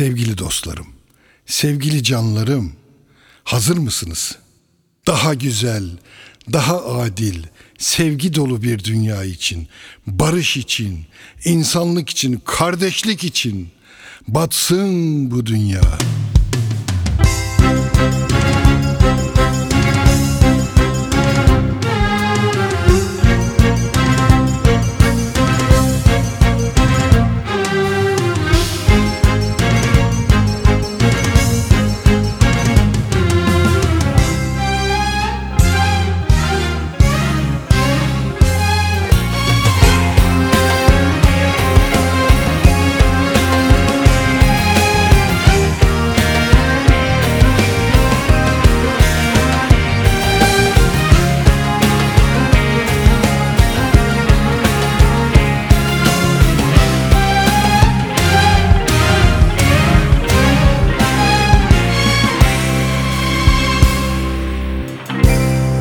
Sevgili dostlarım, sevgili canlarım, hazır mısınız? Daha güzel, daha adil, sevgi dolu bir dünya için, barış için, insanlık için, kardeşlik için batsın bu dünya.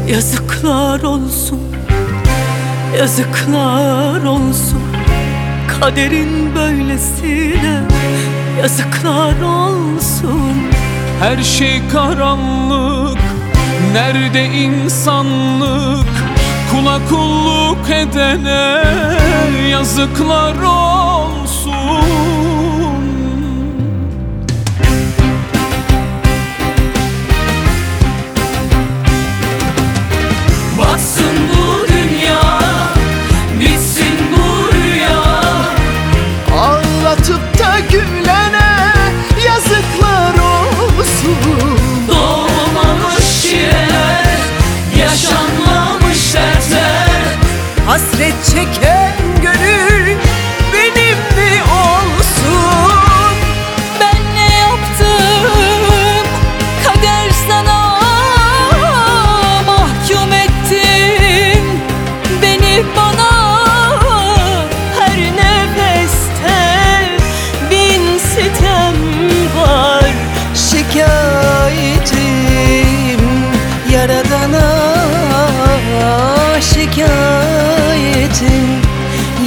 Yazıklar olsun Yazıklar olsun. Kaderin böylesine Yazıklar olsun. Her şey karanlık Nerede insanlık? Kula kulluk edene Yazıklar olsun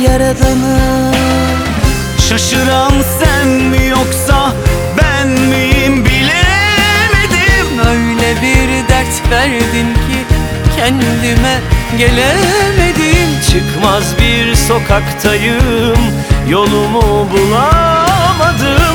yaradana Şaşıran sen mi yoksa ben miyim bilemedim. Öyle bir dert verdin ki kendime gelemedim. Çıkmaz bir sokaktayım yolumu bulamadım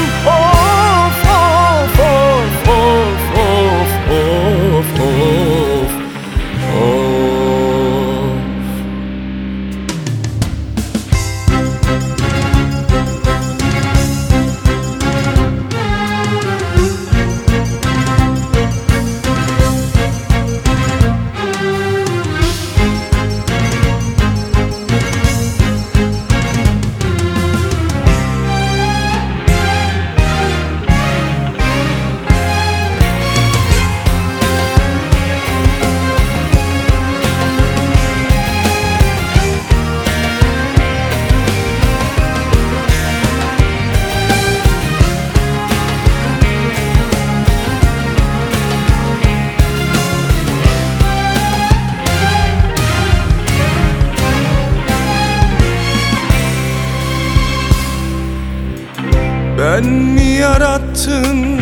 Ben mi yarattın,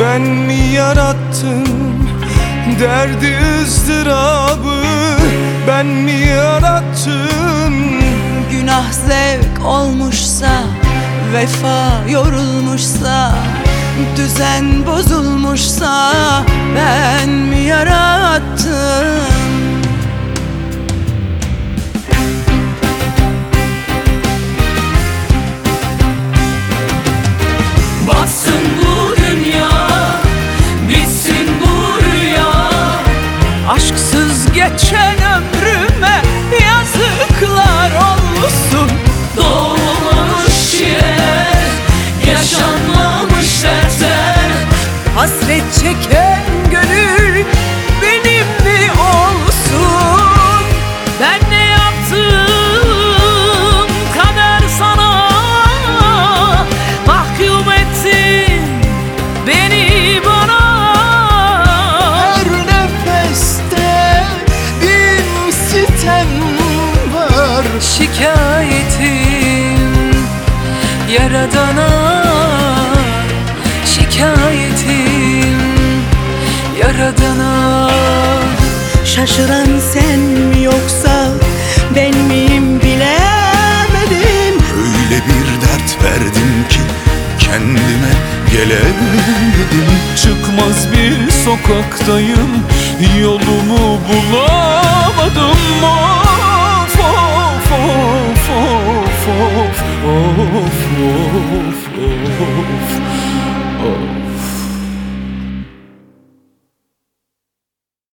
ben mi yarattım? Derdi ızdırabı ben mi yarattım? Günah zevk olmuşsa Vefa yorulmuşsa Düzen bozulmuşsa Ben mi yarattım Çeken gönül benim mi olsun? Ben ne yaptım kader sana? Mahkum ettin beni bana. Her nefeste bin sitem var. Şikayetim yaradana aradığına Şaşıran sen mi yoksa ben miyim bilemedim. Öyle bir dert verdim ki kendime gelemedim. Çıkmaz bir sokaktayım yolumu bulamadım. Of of of of of of of of, of.